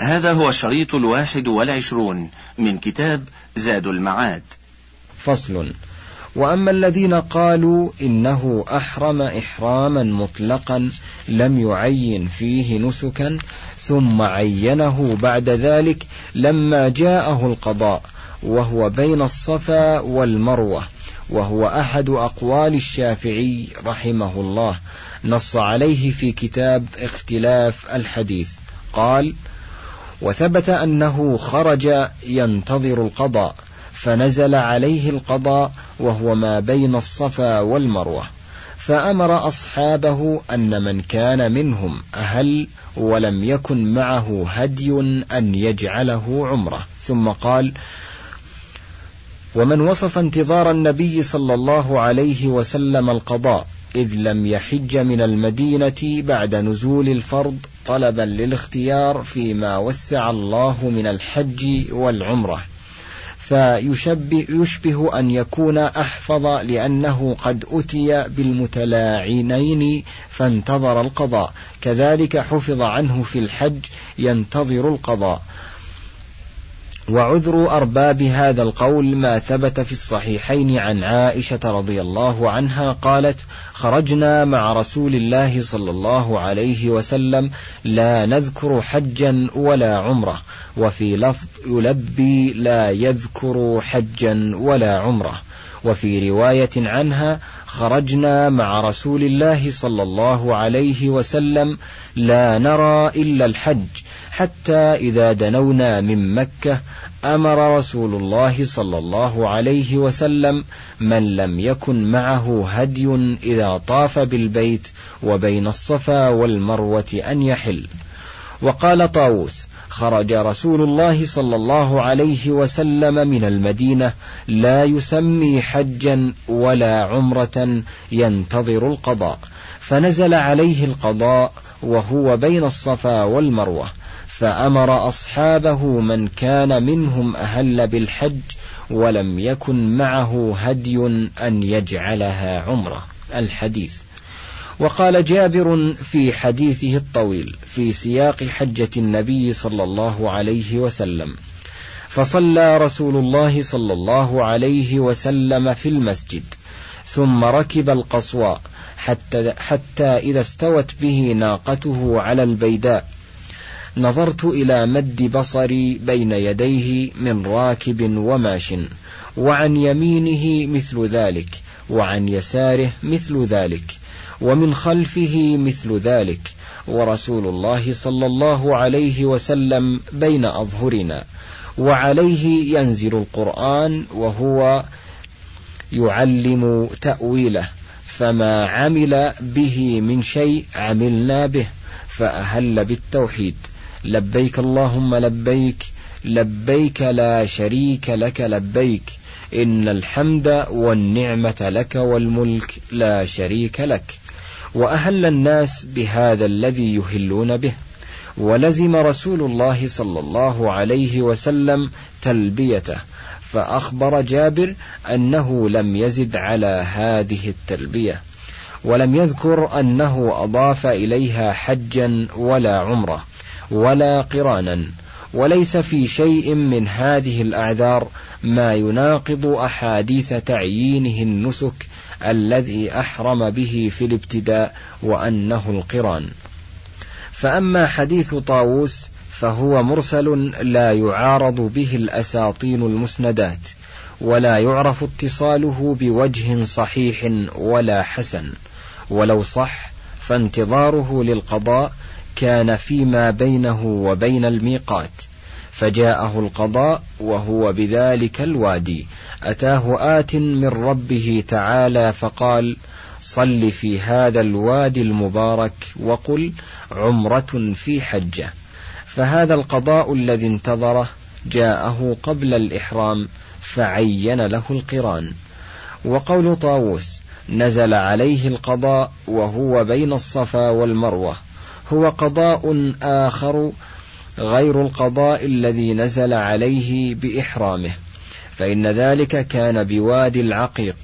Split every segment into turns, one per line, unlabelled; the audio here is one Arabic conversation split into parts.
هذا هو الشريط الواحد والعشرون من كتاب زاد المعاد.
فصل. وأما الذين قالوا إنه أحرم إحراما مطلقا لم يعين فيه نسكا ثم عينه بعد ذلك لما جاءه القضاء وهو بين الصفا والمروة وهو أحد أقوال الشافعي رحمه الله. نص عليه في كتاب اختلاف الحديث. قال وثبت أنه خرج ينتظر القضاء فنزل عليه القضاء وهو ما بين الصفا والمروة. فأمر أصحابه أن من كان منهم أهل ولم يكن معه هدي أن يجعله عمرة. ثم قال ومن وصف انتظار النبي صلى الله عليه وسلم القضاء إذ لم يحج من المدينة بعد نزول الفرض طلبا للاختيار فيما وسع الله من الحج والعمرة. فيشبه يشبه أن يكون أحفظ لأنه قد أتي بالمتلاعنين فانتظر القضاء. كذلك حفظ عنه في الحج ينتظر القضاء. وعذر أرباب هذا القول ما ثبت في الصحيحين عن عائشة رضي الله عنها قالت خرجنا مع رسول الله صلى الله عليه وسلم لا نذكر حجا ولا عمرة وفي لفظ يلبي لا يذكر حجا ولا عمرة. وفي رواية عنها خرجنا مع رسول الله صلى الله عليه وسلم لا نرى إلا الحج حتى إذا دنونا من مكة أمر رسول الله صلى الله عليه وسلم من لم يكن معه هدي إذا طاف بالبيت وبين الصفا والمروة أن يحل. وقال طاووس خرج رسول الله صلى الله عليه وسلم من المدينة لا يسمي حجا ولا عمرة ينتظر القضاء فنزل عليه القضاء وهو بين الصفا والمروة. فأمر أصحابه من كان منهم أهل بالحج ولم يكن معه هدي أن يجعلها عمرة. الحديث. وقال جابر في حديثه الطويل في سياق حجة النبي صلى الله عليه وسلم. فصلى رسول الله صلى الله عليه وسلم في المسجد ثم ركب القصواء حتى, حتى إذا استوت به ناقته على البيداء نظرت إلى مد بصري بين يديه من راكب وماش وعن يمينه مثل ذلك وعن يساره مثل ذلك ومن خلفه مثل ذلك ورسول الله صلى الله عليه وسلم بين أظهرنا وعليه ينزل القرآن وهو يعلم تأويله فما عمل به من شيء عملنا به فأهل بالتوحيد. لبيك اللهم لبيك لبيك لا شريك لك لبيك. إن الحمد والنعمة لك والملك لا شريك لك. وأهل الناس بهذا الذي يهلون به. ولزم رسول الله صلى الله عليه وسلم تلبيته. فأخبر جابر أنه لم يزد على هذه التلبية. ولم يذكر أنه أضاف إليها حجا ولا عمرة. ولا قرانا وليس في شيء من هذه الأعذار ما يناقض أحاديث تعيينه النسك الذي أحرم به في الابتداء وأنه القران. فأما حديث طاووس فهو مرسل لا يعارض به الأساطين المسندات ولا يعرف اتصاله بوجه صحيح ولا حسن ولو صح فانتظاره للقضاء كان فيما بينه وبين الميقات فجاءه القضاء وهو بذلك الوادي. أتاه آت من ربه تعالى فقال صل في هذا الوادي المبارك وقل عمرة في حجة. فهذا القضاء الذي انتظره جاءه قبل الإحرام فعين له القران. وقول طاووس نزل عليه القضاء وهو بين الصفا والمروة. هو قضاء آخر غير القضاء الذي نزل عليه بإحرامه فإن ذلك كان بوادي العقيق.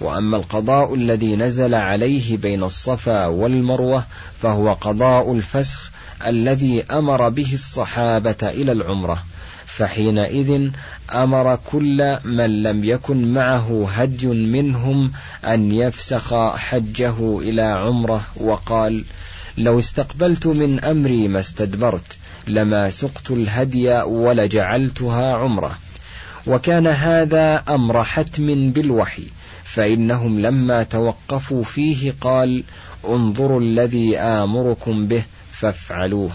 وأما القضاء الذي نزل عليه بين الصفا والمروة فهو قضاء الفسخ الذي أمر به الصحابة إلى العمرة. فحينئذ أمر كل من لم يكن معه هدي منهم أن يفسخ حجه إلى عمرة وقال لو استقبلت من أمري ما استدبرت لما سقت الهدي ولجعلتها عمرة. وكان هذا أمر حتم بالوحي فإنهم لما توقفوا فيه قال انظروا الذي آمركم به فافعلوه.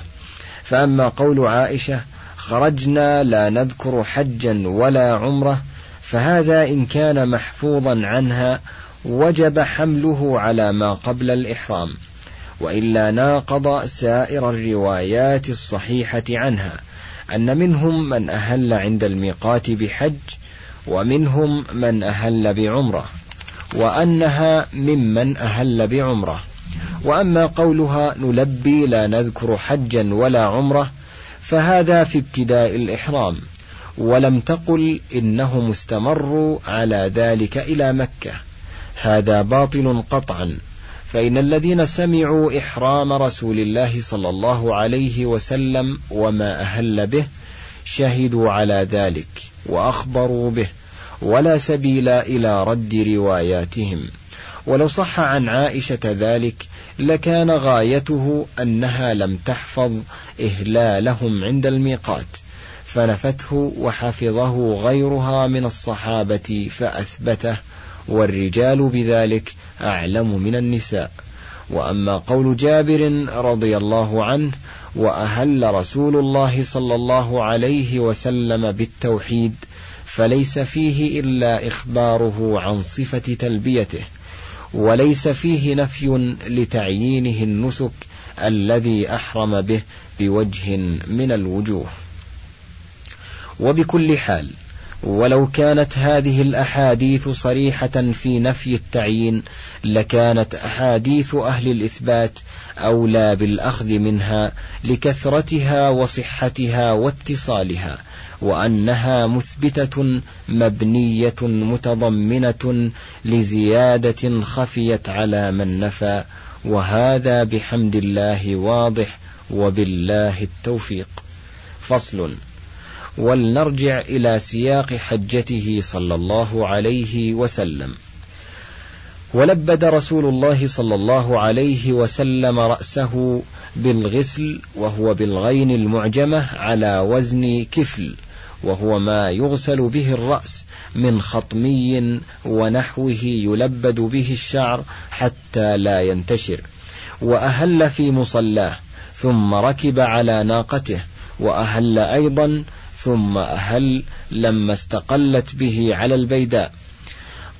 فأما قول عائشة خرجنا لا نذكر حجا ولا عمرة فهذا إن كان محفوظا عنها وجب حمله على ما قبل الإحرام. وإلا ناقض سائر الروايات الصحيحة عنها أن منهم من أهل عند الميقات بحج ومنهم من أهل بعمرة وأنها ممن أهل بعمرة. وأما قولها نلبي لا نذكر حجا ولا عمرة فهذا في ابتداء الإحرام ولم تقل إنهم استمروا على ذلك إلى مكة. هذا باطل قطعا. فإن الذين سمعوا إحرام رسول الله صلى الله عليه وسلم وما أهل به شهدوا على ذلك وأخبروا به ولا سبيل إلى رد رواياتهم. ولو صح عن عائشة ذلك لكان غايته أنها لم تحفظ إهلالهم عند الميقات فنفته وحفظه غيرها من الصحابة فأثبته والرجال بذلك أعلم من النساء. وأما قول جابر رضي الله عنه وأهل رسول الله صلى الله عليه وسلم بالتوحيد فليس فيه إلا إخباره عن صفة تلبيته وليس فيه نفي لتعيينه النسك الذي أحرم به بوجه من الوجوه. وبكل حال ولو كانت هذه الأحاديث صريحة في نفي التعيين لكانت أحاديث أهل الإثبات أولى بالأخذ منها لكثرتها وصحتها واتصالها وأنها مثبتة مبنية متضمنة لزيادة خفيت على من نفى وهذا بحمد الله واضح وبالله التوفيق. فصل. ولنرجع إلى سياق حجته صلى الله عليه وسلم. ولبد رسول الله صلى الله عليه وسلم رأسه بالغسل وهو بالغين المعجمة على وزن كفل وهو ما يغسل به الرأس من خطمي ونحوه يلبد به الشعر حتى لا ينتشر. وأهل في مصلاه ثم ركب على ناقته وأهل أيضا ثم أهل لما استقلت به على البيداء؟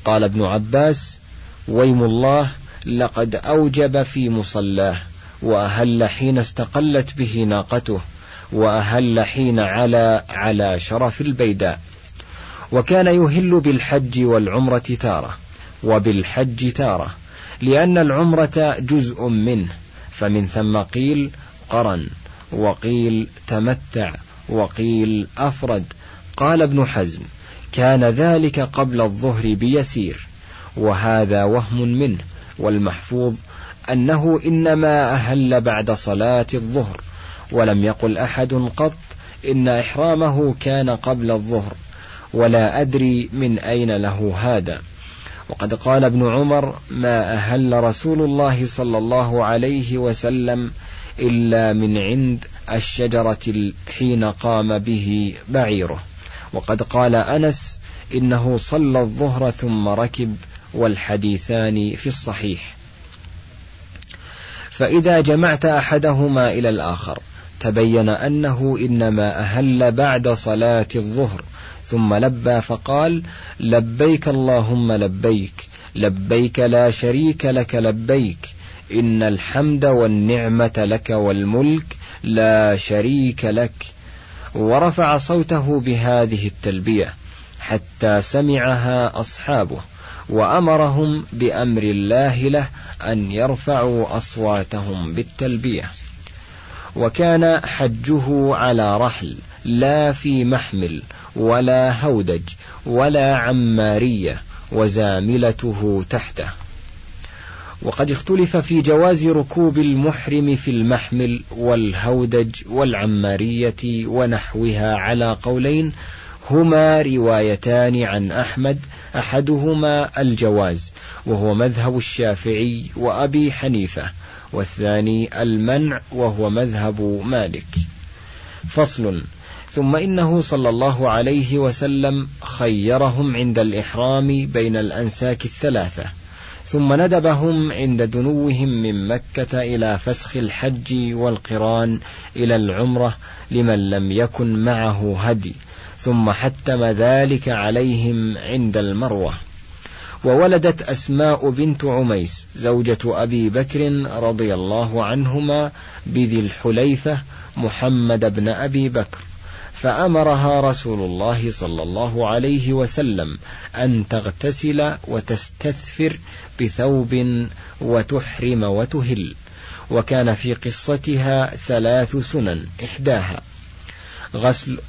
قال ابن عباس ويم الله لقد أوجب في مصلاه وأهل حين استقلت به ناقته وأهل حين على على شرف البيداء. وكان يهل بالحج والعمرة تارة وبالحج تارة لأن العمرة جزء منه فمن ثم قيل قرن وقيل تمتع وقيل أفرد. قال ابن حزم كان ذلك قبل الظهر بيسير وهذا وهم منه والمحفوظ أنه إنما أهل بعد صلاة الظهر ولم يقل أحد قط إن إحرامه كان قبل الظهر ولا أدري من أين له هذا. وقد قال ابن عمر ما أهل رسول الله صلى الله عليه وسلم إلا من عند الشجرة حين قام به بعيره. وقد قال أنس إنه صلى الظهر ثم ركب والحديثان في الصحيح. فإذا جمعت أحدهما إلى الآخر تبين أنه إنما أهل بعد صلاة الظهر ثم لبى فقال لبيك اللهم لبيك لبيك لا شريك لك لبيك إن الحمد والنعمة لك والملك لا شريك لك. ورفع صوته بهذه التلبية حتى سمعها أصحابه وأمرهم بأمر الله له أن يرفعوا أصواتهم بالتلبية. وكان حجه على رحل لا في محمل ولا هودج ولا عمارية وزاملته تحته. وقد اختلف في جواز ركوب المحرم في المحمل والهودج والعمارية ونحوها على قولين هما روايتان عن أحمد أحدهما الجواز وهو مذهب الشافعي وأبي حنيفة والثاني المنع وهو مذهب مالك. فصل. ثم إنه صلى الله عليه وسلم خيرهم عند الإحرام بين الأنساك الثلاثة ثم ندبهم عند دنوهم من مكة إلى فسخ الحج والقران إلى العمرة لمن لم يكن معه هدي ثم حتم ذلك عليهم عند المروة. وولدت أسماء بنت عميس زوجة أبي بكر رضي الله عنهما بذي الحليفة محمد بن أبي بكر فأمرها رسول الله صلى الله عليه وسلم أن تغتسل وتستثفر بثوب وتحرم وتهل. وكان في قصتها ثلاث سنن إحداها غسل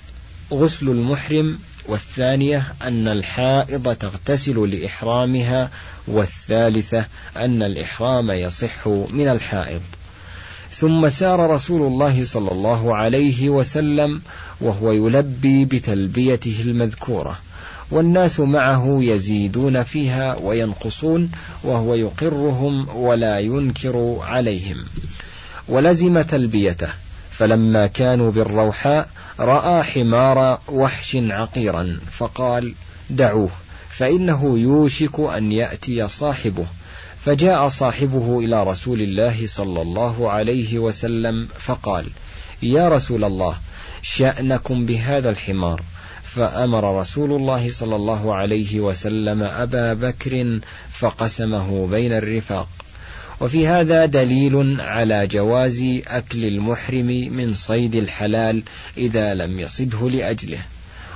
غسل المحرم والثانية أن الحائض تغتسل لإحرامها والثالثة أن الإحرام يصح من الحائض. ثم سار رسول الله صلى الله عليه وسلم وهو يلبي بتلبيته المذكورة. والناس معه يزيدون فيها وينقصون وهو يقرهم ولا ينكر عليهم. ولزم تلبيته فلما كانوا بالروحاء رأى حمار وحش عقيرا فقال دعوه فإنه يوشك أن يأتي صاحبه. فجاء صاحبه إلى رسول الله صلى الله عليه وسلم فقال يا رسول الله شأنكم بهذا الحمار فأمر رسول الله صلى الله عليه وسلم أبا بكر فقسمه بين الرفاق. وفي هذا دليل على جواز أكل المحرم من صيد الحلال إذا لم يصده لأجله.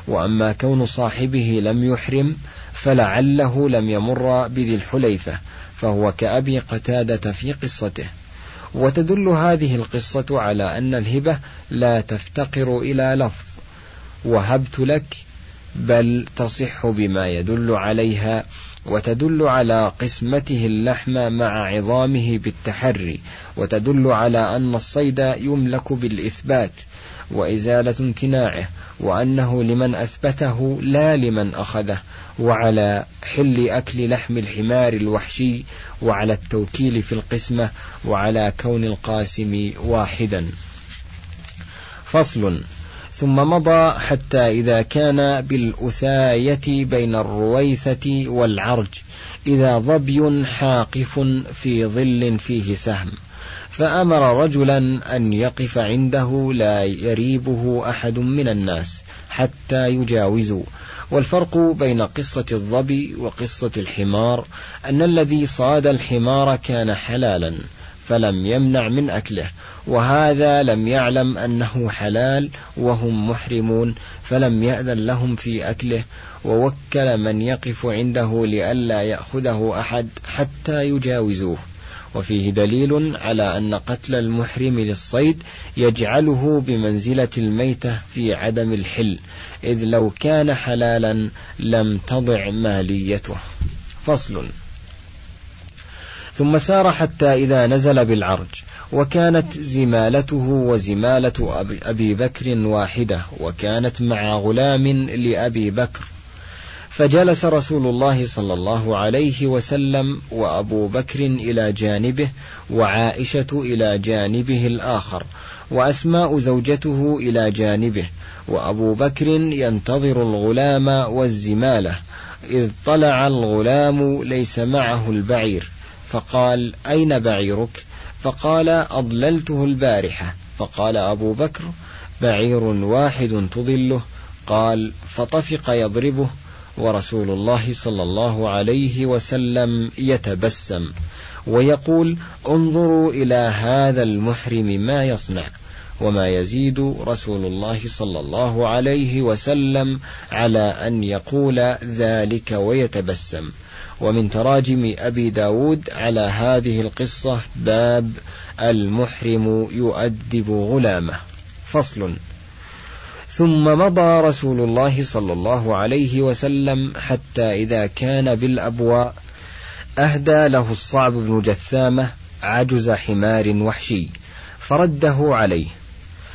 وأما كون صاحبه لم يحرم فلعله لم يمر بذي الحليفة فهو كأبي قتادة في قصته. وتدل هذه القصة على أن الهبة لا تفتقر إلى لفظ. وهبت لك بل تصح بما يدل عليها وتدل على قسمته اللحم مع عظامه بالتحري وتدل على أن الصيد يملك بالإثبات وإزالة امتناعه وأنه لمن أثبته لا لمن أخذه وعلى حل أكل لحم الحمار الوحشي وعلى التوكيل في القسمة وعلى كون القاسم واحدا. فصل. ثم مضى حتى إذا كان بالأثاية بين الرويثة والعرج إذا ظبي حاقف في ظل فيه سهم. فأمر رجلا أن يقف عنده لا يريبه أحد من الناس حتى يجاوزوا. والفرق بين قصة الظبي وقصة الحمار أن الذي صاد الحمار كان حلالا فلم يمنع من أكله. وهذا لم يعلم أنه حلال وهم محرمون فلم يأذن لهم في أكله ووكل من يقف عنده لئلا يأخذه أحد حتى يجاوزوه. وفيه دليل على أن قتل المحرم للصيد يجعله بمنزلة الميتة في عدم الحل إذ لو كان حلالا لم تضع ماليته. فصل. ثم سار حتى إذا نزل بالعرج. وكانت زمالته وزمالة أبي بكر واحدة وكانت مع غلام لأبي بكر. فجلس رسول الله صلى الله عليه وسلم وأبو بكر إلى جانبه وعائشة إلى جانبه الآخر وأسماء زوجته إلى جانبه. وأبو بكر ينتظر الغلام والزمالة إذ طلع الغلام ليس معه البعير. فقال أين بعيرك؟ فقال أضللته البارحة. فقال أبو بكر بعير واحد تضله. قال فطفق يضربه ورسول الله صلى الله عليه وسلم يتبسم ويقول انظروا إلى هذا المحرم ما يصنع وما يزيد رسول الله صلى الله عليه وسلم على أن يقول ذلك ويتبسم. ومن تراجم أبي داود على هذه القصة باب المحرم يؤدب غلامه. فصل. ثم مضى رسول الله صلى الله عليه وسلم حتى إذا كان بالأبواء أهدى له الصعب بن جثامة عجز حمار وحشي فرده عليه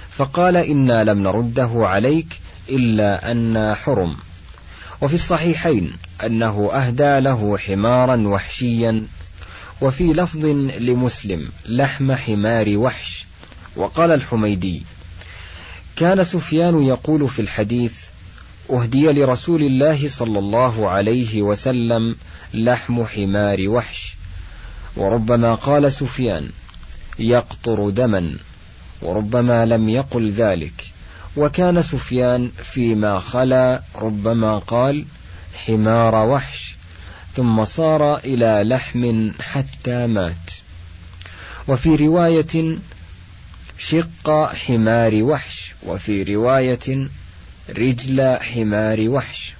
فقال إنا لم نرده عليك إلا أن حرم. وفي الصحيحين أنه أهدى له حمارا وحشيا وفي لفظ لمسلم لحم حمار وحش وقال الحميدي كان سفيان يقول في الحديث أهدي لرسول الله صلى الله عليه وسلم لحم حمار وحش وربما قال سفيان يقطر دما وربما لم يقل ذلك. وكان سفيان فيما خلا ربما قال حمار وحش ثم صار إلى لحم حتى مات. وفي رواية شق حمار وحش وفي رواية رجل حمار وحش.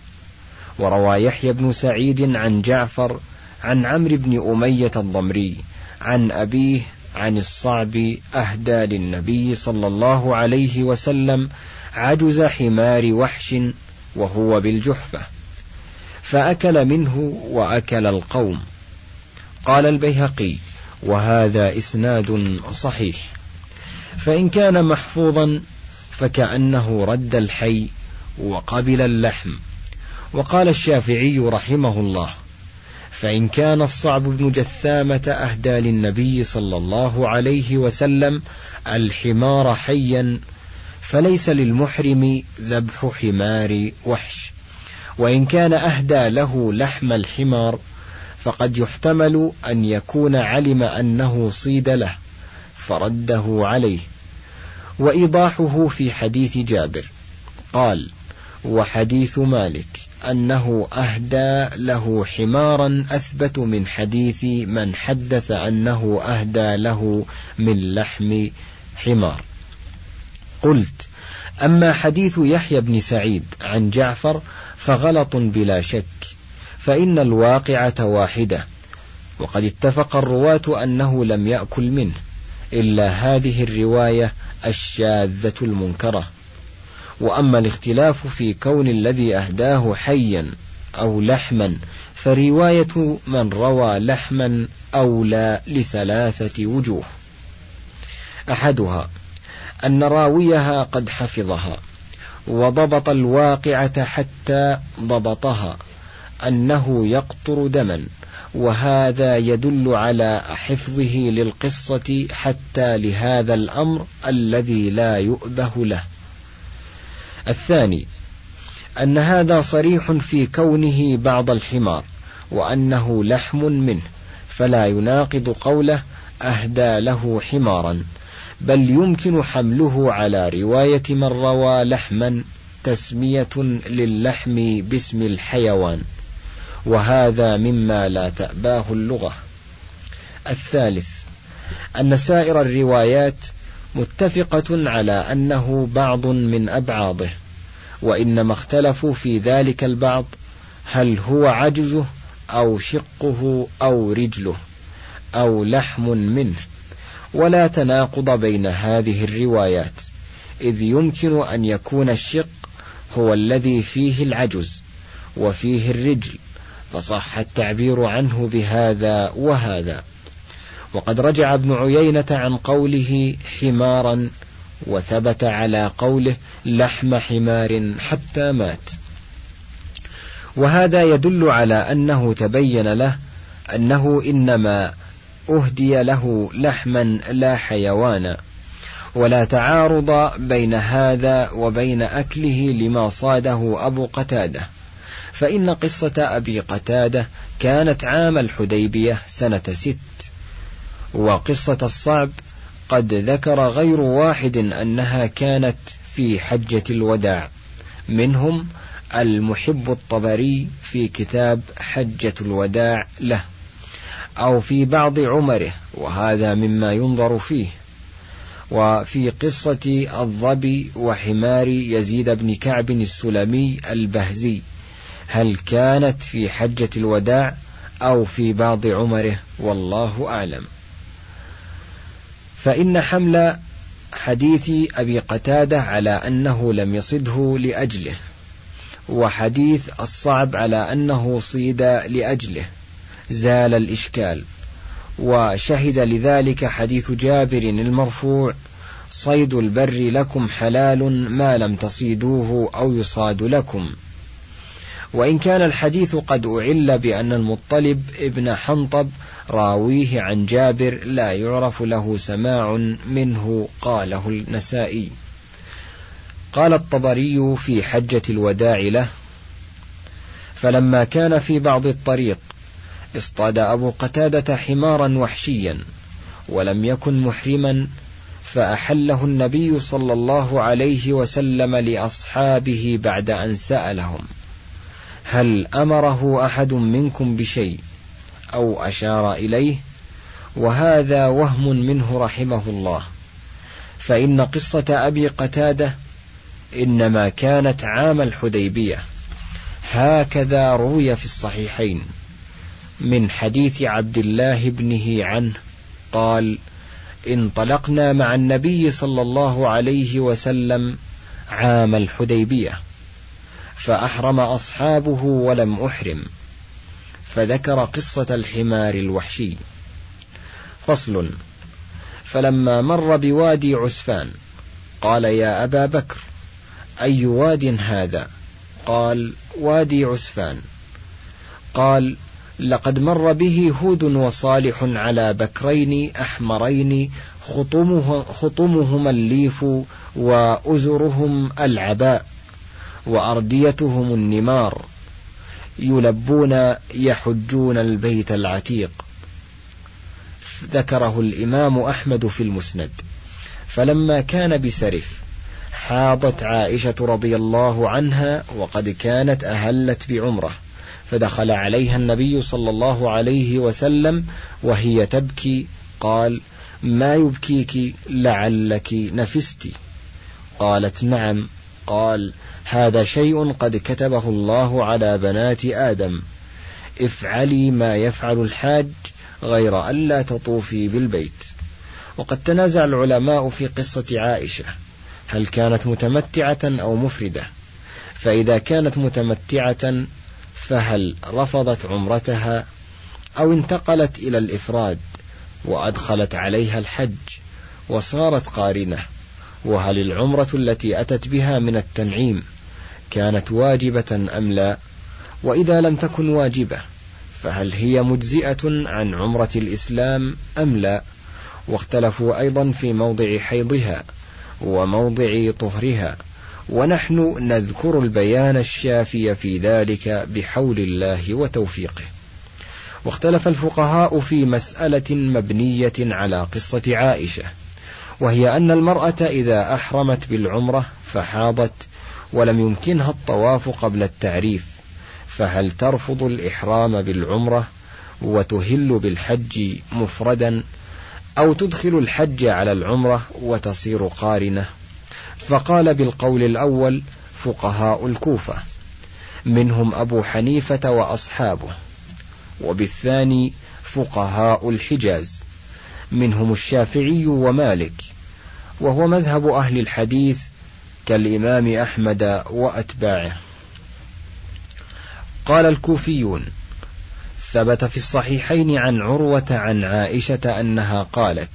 وروى يحيى بن سعيد عن جعفر عن عمرو بن أمية الضمري عن أبيه عن الصعب أهدى للنبي صلى الله عليه وسلم عجز حمار وحش وهو بالجحفة فأكل منه وأكل القوم. قال البيهقي وهذا إسناد صحيح فإن كان محفوظا فكأنه رد الحي وقبل اللحم. وقال الشافعي رحمه الله فإن كان الصعب بن جثامة أهدى للنبي صلى الله عليه وسلم الحمار حيا فليس للمحرم ذبح حمار وحش. وإن كان أهدى له لحم الحمار فقد يحتمل أن يكون علم أنه صيد له فرده عليه. وإيضاحه في حديث جابر قال وحديث مالك. أنه أهدى له حمارا أثبت من حديث من حدث أنه أهدى له من لحم حمار. قلت أما حديث يحيى بن سعيد عن جعفر فغلط بلا شك فإن الواقعة واحدة وقد اتفق الرواة أنه لم يأكل منه إلا هذه الرواية الشاذة المنكرة. وأما الاختلاف في كون الذي أهداه حيا أو لحما فرواية من روى لحما أولى لثلاثة وجوه. أحدها أن راويها قد حفظها وضبط الواقعة حتى ضبطها أنه يقطر دما وهذا يدل على حفظه للقصة حتى لهذا الأمر الذي لا يؤبه له. الثاني أن هذا صريح في كونه بعض الحمار وأنه لحم منه فلا يناقض قوله أهدى له حمارا بل يمكن حمله على رواية من روى لحما تسمية للحم باسم الحيوان وهذا مما لا تأباه اللغة. الثالث أن سائر الروايات متفقة على أنه بعض من أبعاضه وإنما اختلفوا في ذلك البعض هل هو عجزه أو شقه أو رجله أو لحم منه. ولا تناقض بين هذه الروايات إذ يمكن أن يكون الشق هو الذي فيه العجز وفيه الرجل فصح التعبير عنه بهذا وهذا. وقد رجع ابن عيينة عن قوله حمارا وثبت على قوله لحم حمار حتى مات. وهذا يدل على أنه تبين له أنه إنما أهدي له لحما لا حيوانا ولا تعارض بين هذا وبين أكله لما صاده أبو قتادة. فإن قصة أبي قتادة كانت عام الحديبية سنة ست. وقصة الصعب قد ذكر غير واحد أنها كانت في حجة الوداع. منهم المحب الطبري في كتاب حجة الوداع له أو في بعض عمره وهذا مما ينظر فيه. وفي قصة الظبي وحمار يزيد بن كعب السلمي البهزي هل كانت في حجة الوداع أو في بعض عمره والله أعلم. فإن حمل حديث أبي قتادة على أنه لم يصده لأجله وحديث الصعب على أنه صيد لأجله زال الإشكال. وشهد لذلك حديث جابر المرفوع صيد البر لكم حلال ما لم تصيدوه أو يصاد لكم. وإن كان الحديث قد أعل بأن المطلب ابن حنطب راويه عن جابر لا يعرف له سماع منه قاله النسائي. قال الطبري في حجة الوداع له فلما كان في بعض الطريق اصطاد أبو قتادة حمارا وحشيا ولم يكن محرما فأحله النبي صلى الله عليه وسلم لأصحابه بعد أن سألهم. هل أمره أحد منكم بشيء أو أشار إليه؟ وهذا وهم منه رحمه الله. فإن قصة أبي قتادة إنما كانت عام الحديبية. هكذا روي في الصحيحين. من حديث عبد الله بنه عنه قال انطلقنا مع النبي صلى الله عليه وسلم عام الحديبية. فأحرم أصحابه ولم أحرم فذكر قصة الحمار الوحشي. فصل فلما مر بوادي عسفان قال يا أبا بكر أي واد هذا قال وادي عسفان. قال لقد مر به هود وصالح على بكرين أحمرين خطمه خطمهما الليف وأزرهم العباء. وأرديتهم النمار. يلبون يحجون البيت العتيق. ذكره الإمام أحمد في المسند. فلما كان بسرف حاضت عائشة رضي الله عنها وقد كانت أهلت بعمرة. فدخل عليها النبي صلى الله عليه وسلم وهي تبكي قال ما يبكيك لعلك نفست. قالت نعم. قال هذا شيء قد كتبه الله على بنات آدم. افعلي ما يفعل الحاج غير ألا تطوفي بالبيت. وقد تنازع العلماء في قصة عائشة هل كانت متمتعة أو مفردة؟ فإذا كانت متمتعة فهل رفضت عمرتها أو انتقلت إلى الإفراد وأدخلت عليها الحج وصارت قارنة؟ وهل العمرة التي أتت بها من التنعيم كانت واجبة أم لا؟ وإذا لم تكن واجبة فهل هي مجزئة عن عمرة الإسلام أم لا؟ واختلفوا أيضا في موضع حيضها وموضع طهرها ونحن نذكر البيان الشافي في ذلك بحول الله وتوفيقه. واختلف الفقهاء في مسألة مبنية على قصة عائشة. وهي أن المرأة إذا أحرمت بالعمرة فحاضت ولم يمكنها الطواف قبل التعريف فهل ترفض الإحرام بالعمرة وتهل بالحج مفردا أو تدخل الحج على العمرة وتصير قارنة؟ فقال بالقول الأول فقهاء الكوفة منهم أبو حنيفة وأصحابه وبالثاني فقهاء الحجاز. منهم الشافعي ومالك وهو مذهب أهل الحديث كالإمام أحمد وأتباعه. قال الكوفيون ثبت في الصحيحين عن عروة عن عائشة أنها قالت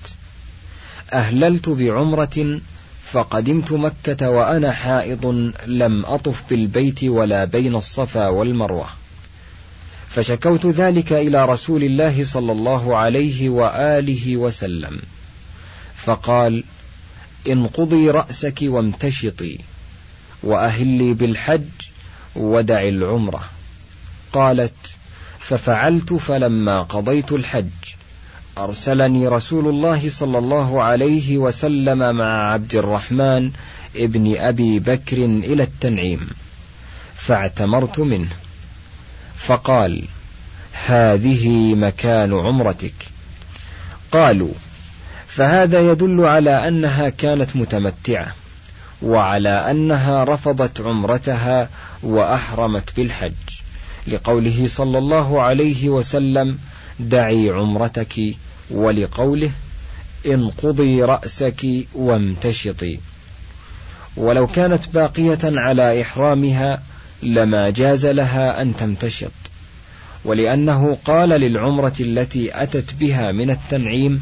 أهللت بعمرة فقدمت مكة وأنا حائض لم أطف بالبيت ولا بين الصفا والمروة. فشكوت ذلك إلى رسول الله صلى الله عليه وآله وسلم. فقال انقضي رأسك وامتشطي وأهلي بالحج ودع العمرة. قالت ففعلت فلما قضيت الحج أرسلني رسول الله صلى الله عليه وسلم مع عبد الرحمن ابن أبي بكر إلى التنعيم فاعتمرت منه. فقال هذه مكان عمرتك. قالوا فهذا يدل على أنها كانت متمتعة وعلى أنها رفضت عمرتها وأحرمت بالحج. لقوله صلى الله عليه وسلم دعي عمرتك ولقوله انقضي رأسك وامتشطي. ولو كانت باقية على إحرامها لما جاز لها أن تمتشط. ولأنه قال للعمرة التي أتت بها من التنعيم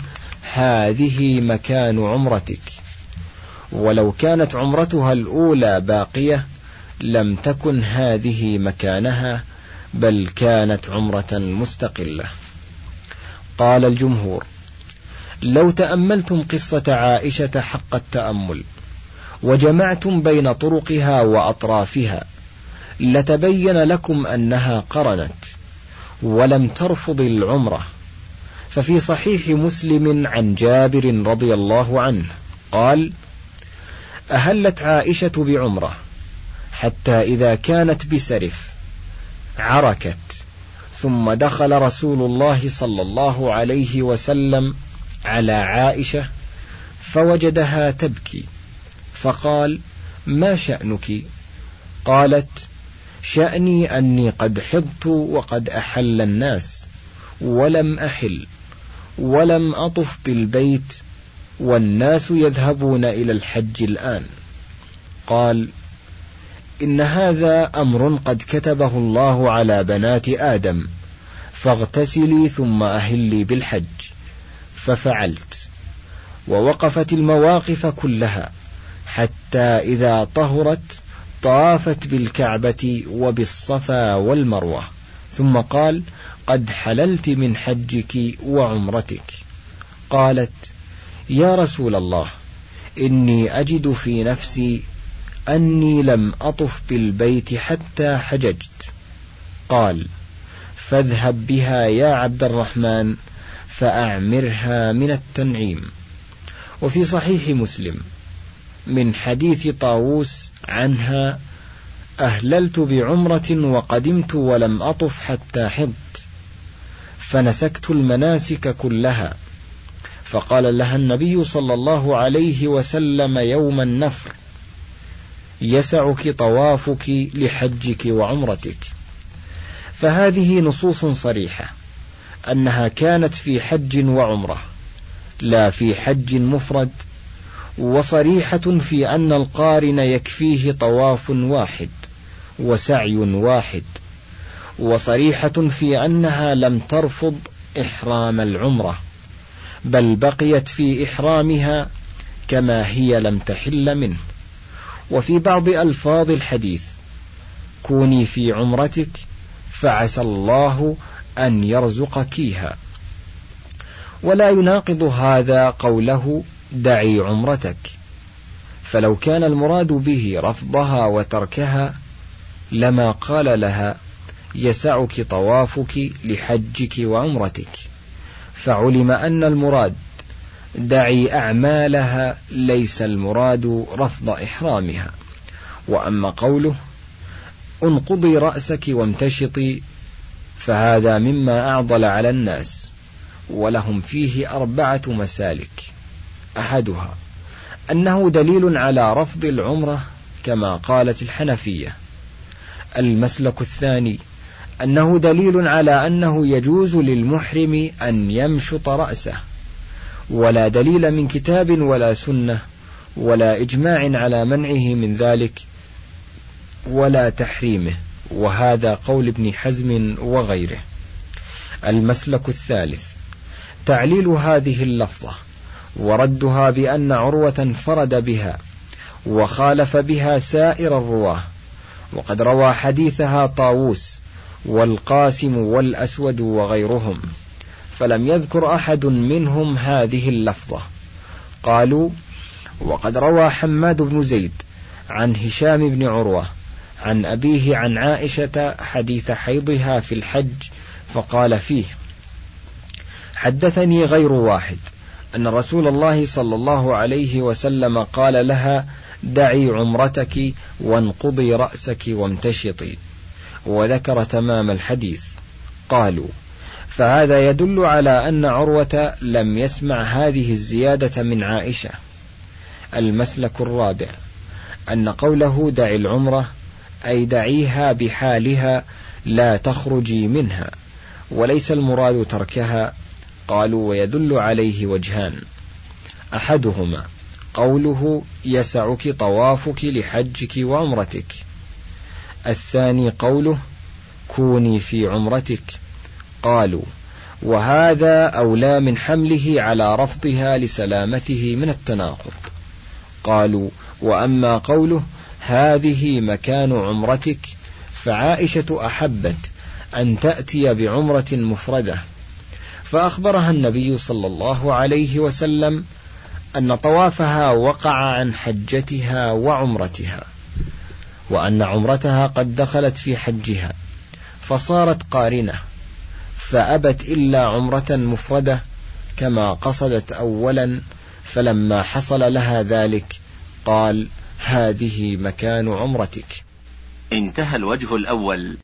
هذه مكان عمرتك. ولو كانت عمرتها الأولى باقية لم تكن هذه مكانها بل كانت عمرة مستقلة. قال الجمهور لو تأملتم قصة عائشة حق التأمل وجمعتم بين طرقها وأطرافها لتبين لكم أنها قرنت ولم ترفض العمرة. ففي صحيح مسلم عن جابر رضي الله عنه قال أهلت عائشة بعمرة حتى إذا كانت بسرف عركت ثم دخل رسول الله صلى الله عليه وسلم على عائشة فوجدها تبكي فقال ما شأنك؟ قالت شأني أني قد حضت وقد أحل الناس ولم أحل ولم أطف بالبيت والناس يذهبون إلى الحج الآن. قال إن هذا أمر قد كتبه الله على بنات آدم فاغتسلي ثم أهلي بالحج. ففعلت ووقفت المواقف كلها حتى إذا طهرت طافت بالكعبة وبالصفا والمروة. ثم قال قد حللت من حجك وعمرتك. قالت يا رسول الله إني أجد في نفسي أني لم أطف بالبيت حتى حججت. قال فاذهب بها يا عبد الرحمن فأعمرها من التنعيم. وفي صحيح مسلم من حديث طاووس عنها أهللت بعمرة وقدمت ولم أطف حتى حضت فنسكت المناسك كلها. فقال لها النبي صلى الله عليه وسلم يوم النفر يسعك طوافك لحجك وعمرتك. فهذه نصوص صريحة أنها كانت في حج وعمرة لا في حج مفرد. وصريحة في أن القارن يكفيه طواف واحد وسعي واحد. وصريحة في أنها لم ترفض إحرام العمرة بل بقيت في إحرامها كما هي لم تحل منه. وفي بعض ألفاظ الحديث كوني في عمرتك فعسى الله أن يرزقكيها. ولا يناقض هذا قوله دعي عمرتك. فلو كان المراد به رفضها وتركها لما قال لها يسعك طوافك لحجك وعمرتك. فعلم أن المراد دعي أعمالها ليس المراد رفض إحرامها. وأما قوله انقضي رأسك وامتشطي فهذا مما أعضل على الناس ولهم فيه أربعة مسالك. أحدها أنه دليل على رفض العمرة كما قالت الحنفية. المسلك الثاني أنه دليل على أنه يجوز للمحرم أن يمشط رأسه. ولا دليل من كتاب ولا سنة ولا إجماع على منعه من ذلك ولا تحريمه. وهذا قول ابن حزم وغيره. المسلك الثالث تعليل هذه اللفظة. وردها بأن عروة انفرد بها وخالف بها سائر الرواة وقد روى حديثها طاووس والقاسم والأسود وغيرهم فلم يذكر أحد منهم هذه اللفظة. قالوا وقد روى حماد بن زيد عن هشام بن عروة عن أبيه عن عائشة حديث حيضها في الحج فقال فيه حدثني غير واحد أن رسول الله صلى الله عليه وسلم قال لها دعي عمرتك وانقضي رأسك وامتشطي وذكر تمام الحديث. قالوا فهذا يدل على أن عروة لم يسمع هذه الزيادة من عائشة. المسلك الرابع أن قوله دع العمرة أي دعيها بحالها لا تخرجي منها وليس المراد تركها قالوا ويدل عليه وجهان. أحدهما قوله يسعك طوافك لحجك وعمرتك. الثاني قوله كوني في عمرتك. قالوا وهذا أولى من حمله على رفضها لسلامته من التناقض. قالوا وأما قوله هذه مكان عمرتك فعائشة أحبت أن تأتي بعمرة مفردة. فأخبرها النبي صلى الله عليه وسلم أن طوافها وقع عن حجتها وعمرتها وأن عمرتها قد دخلت في حجها فصارت قارنة فأبت إلا عمرة مفردة كما قصدت أولا فلما حصل لها ذلك قال هذه مكان عمرتك.
انتهى الوجه الأول.